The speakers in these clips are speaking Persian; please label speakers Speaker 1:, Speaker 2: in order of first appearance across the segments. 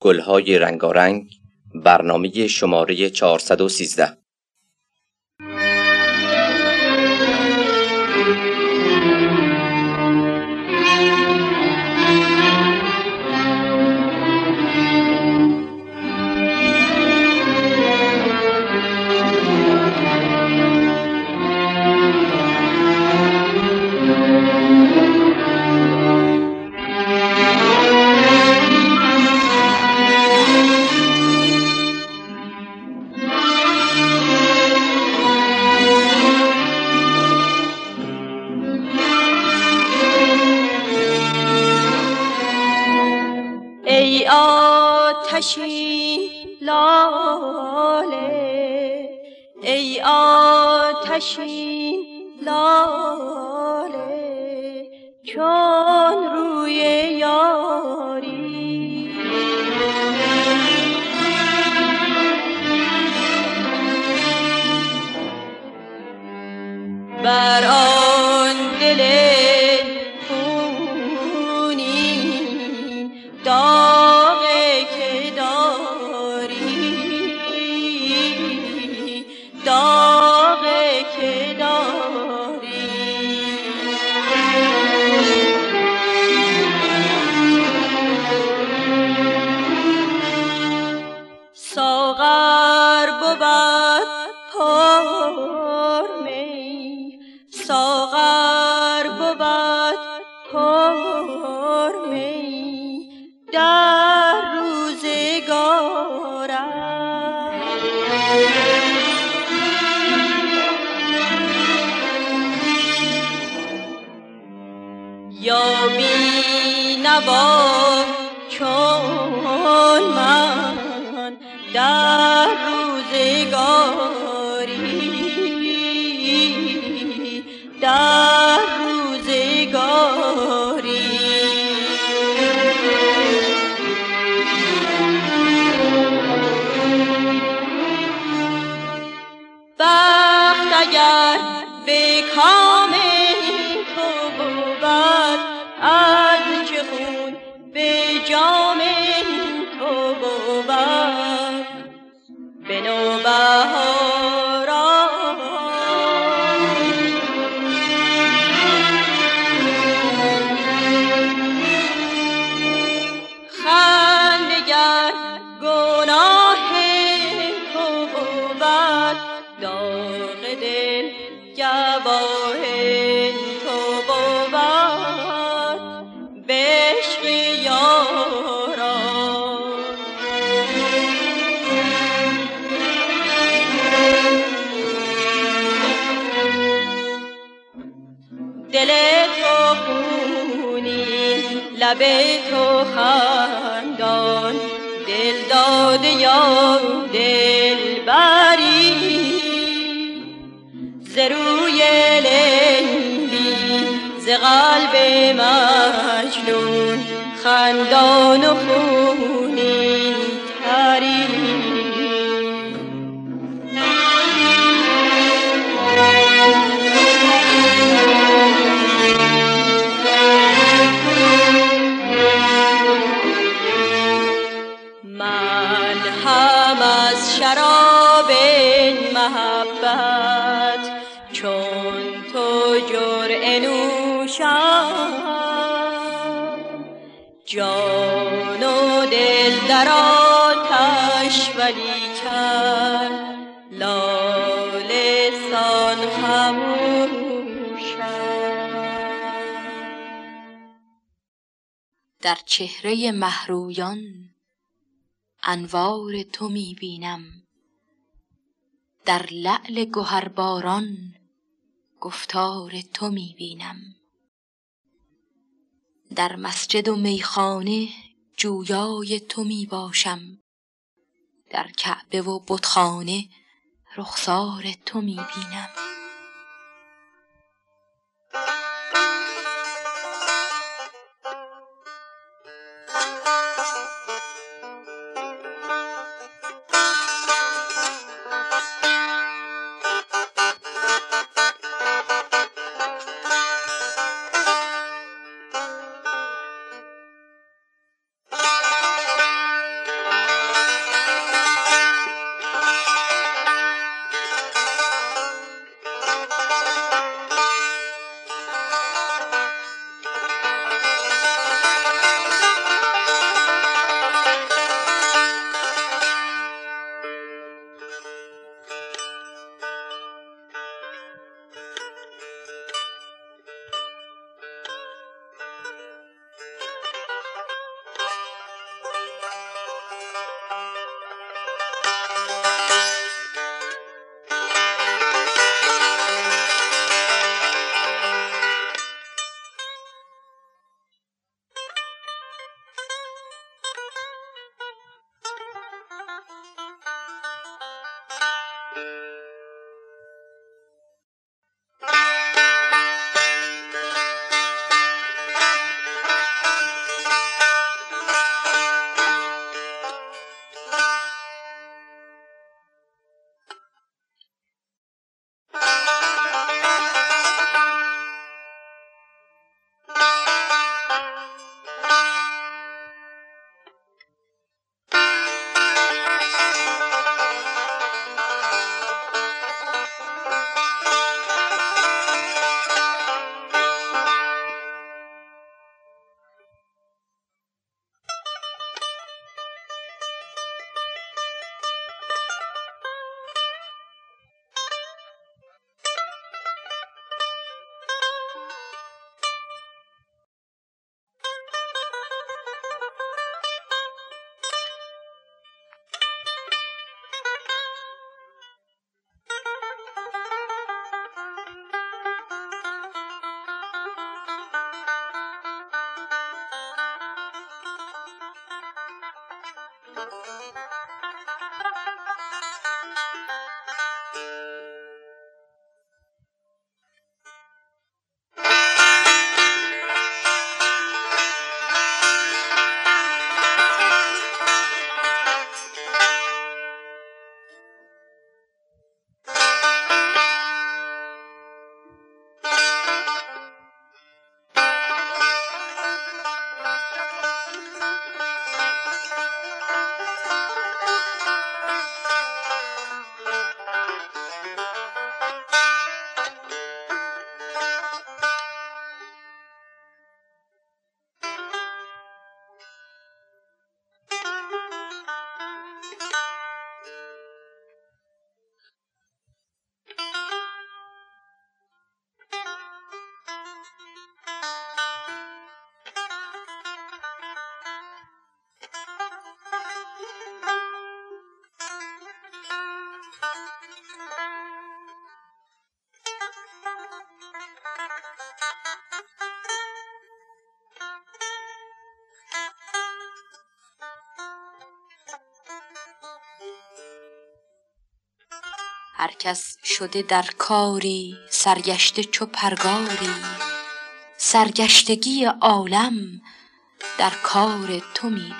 Speaker 1: گلهای رنگارنگ برنامه شماره 413
Speaker 2: آتشین لاله چون نبا چون من در ز قلب مجنون خندان و خونی در
Speaker 3: چهره محرویان انوار تو می بینم در لعل گهرباران گفتار تو می بینم در مسجد و میخانه جویای تو می باشم در کعبه و بتخانه رخسار تو می بینم هر کس شده در کاری سرگشته چو پرگاری. سرگشتگی عالم در کار تو می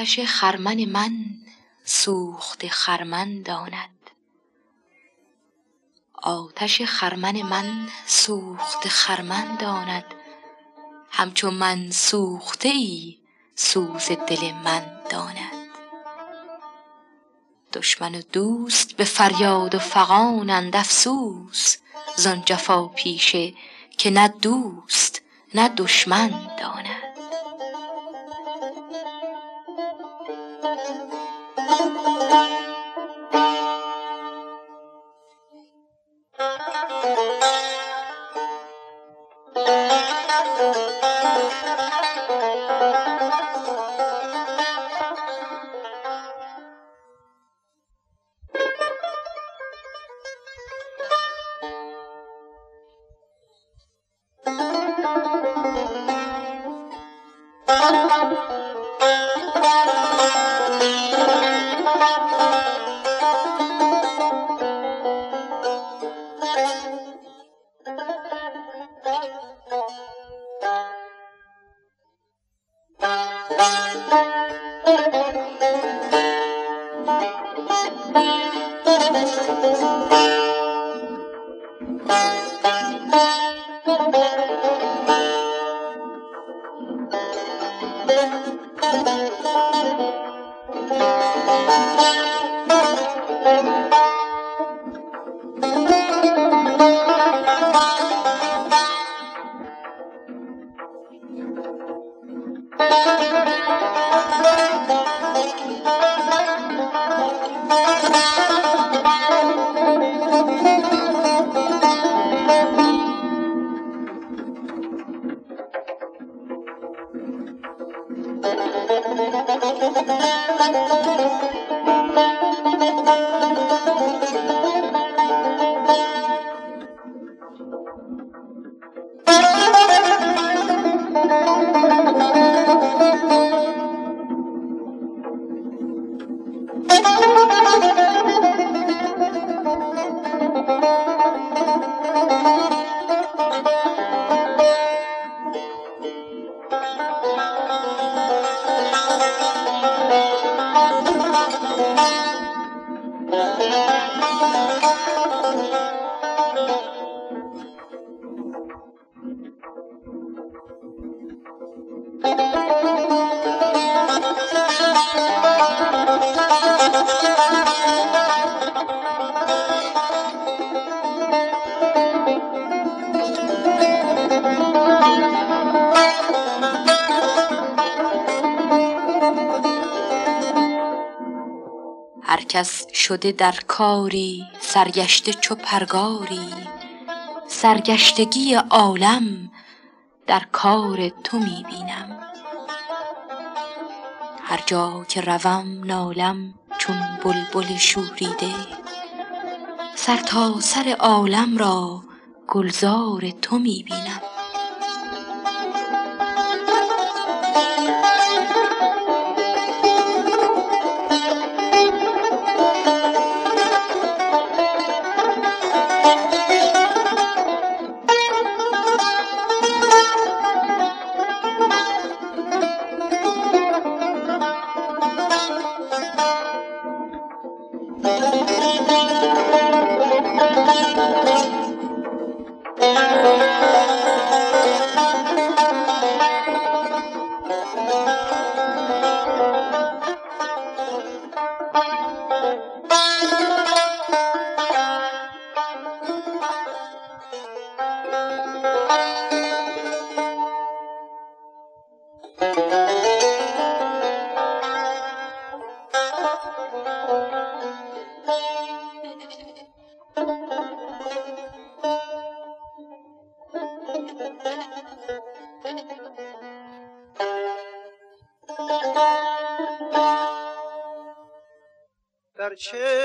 Speaker 3: آتش خرمن من سوخته خرمن داند. آتش خرمن من سوخته خرمن داند. همچو من سوخته ای سوز دل من داند. دشمن و دوست به فریاد و فغانند افسوس زان جفا پیشه که نه دوست نه دشمن داند. Música شده در کاری سرگشته چو پرگاری سرگشتگی عالم در کار تو می بینم. هر جا که روم نالم چون بلبل شوریده سرتاسر عالم را گلزار تو می بینم.
Speaker 4: در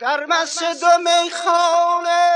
Speaker 4: در مسجد و میخانه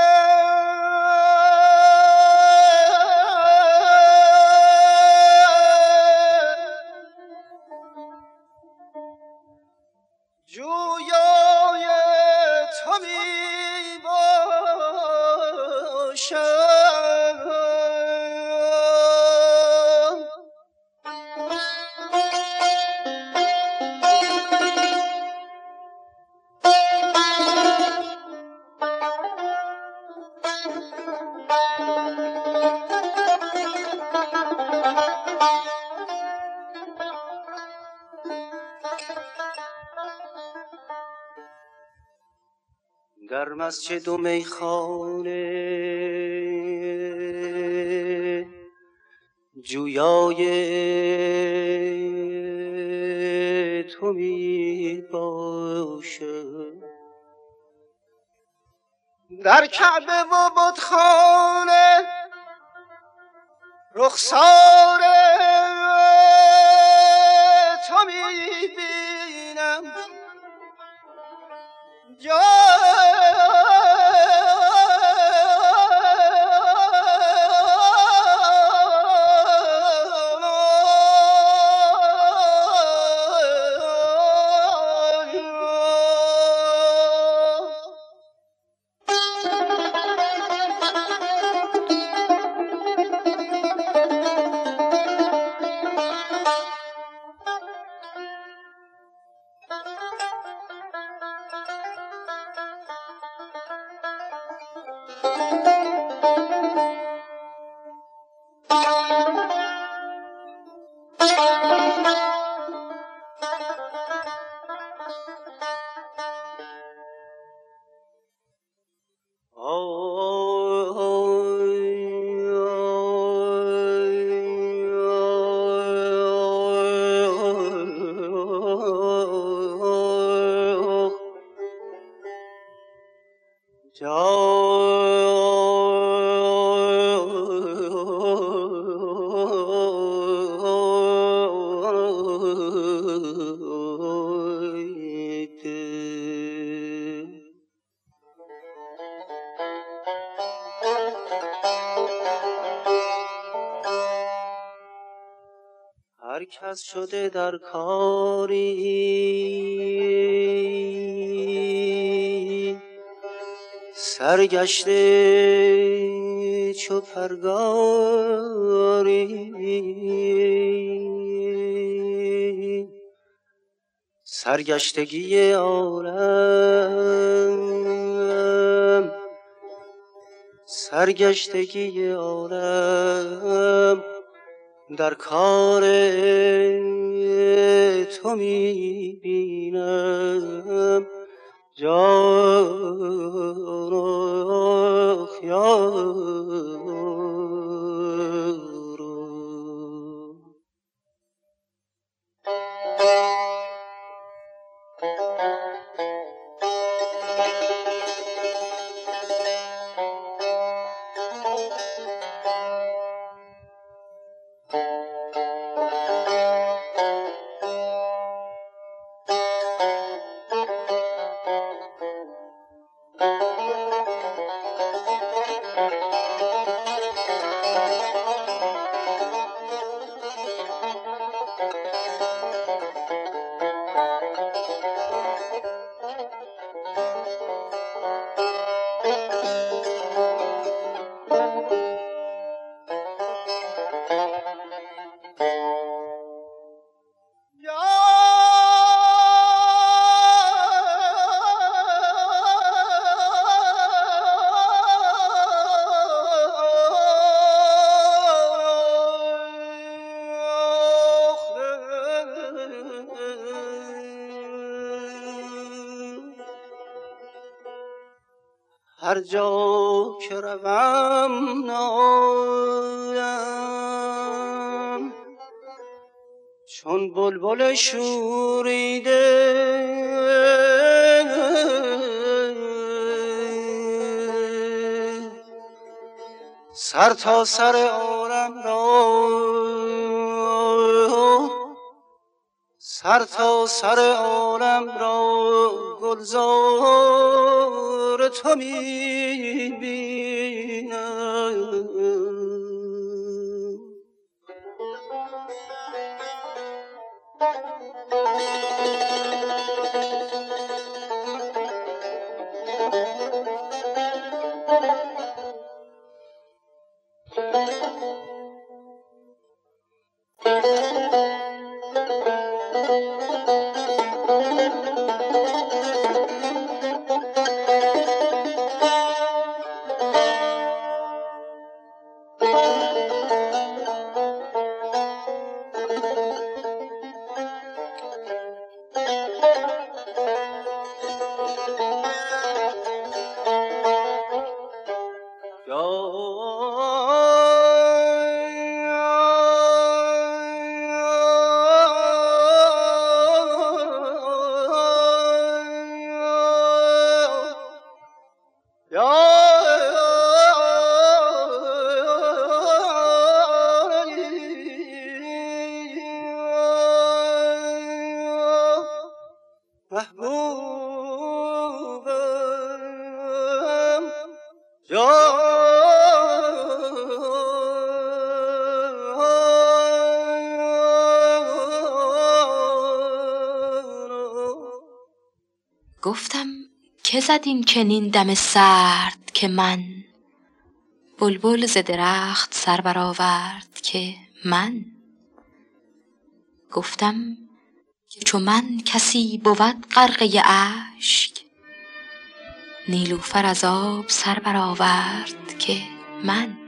Speaker 4: در مسجد و میخانه؟ جویای تو می باشه. در کعبه و بتخانه رخسار کس شده در کاری. سرگشته چو پرگاری. سرگشتگی عالم. سرگشتگی عالم. در کار تو می بینم جان و خیال. هر جا که روم نایم. چون بلبل شوریده سر تا سر عالم را سر تا سر عالم را. گلزار تو می
Speaker 2: 有。زد این چنین دم سرد که من بلبل ز درخت سر برآورد که من. گفتم که چو من کسی بود غرقه اشک نیلوفر از آب سر برآورد که من.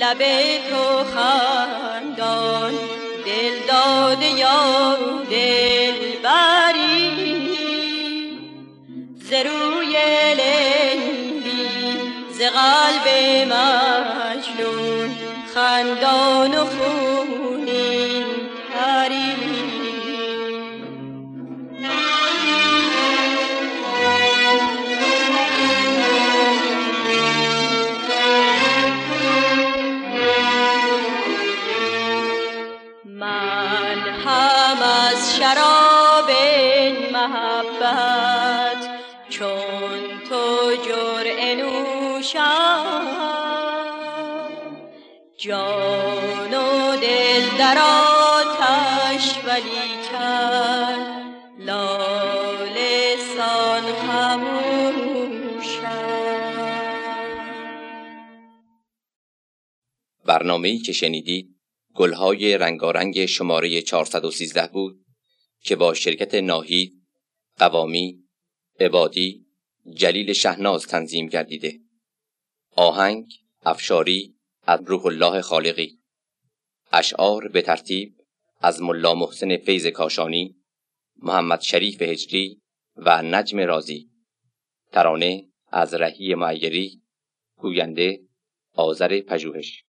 Speaker 5: لب تو خندان. دل داده یا دل بری. ز روی لیلی ز قلب مجنون خندان و خونین پری شراب محبت چون تو جرعه نوشم جان و دل در آتش ولی کرد لاله سان
Speaker 1: برنامه ای که شنیدید گلهای رنگارنگ شماره 413 بود که با شرکت ناهید، قوامی، عبادی، جلیل شهناز تنظیم گردیده. آهنگ، افشاری، از روح الله خالقی. اشعار به ترتیب از ملا محسن فیض کاشانی، محمد شریف هجری و نجم رازی. ترانه از رهی معیری، گوینده آذر پژوهش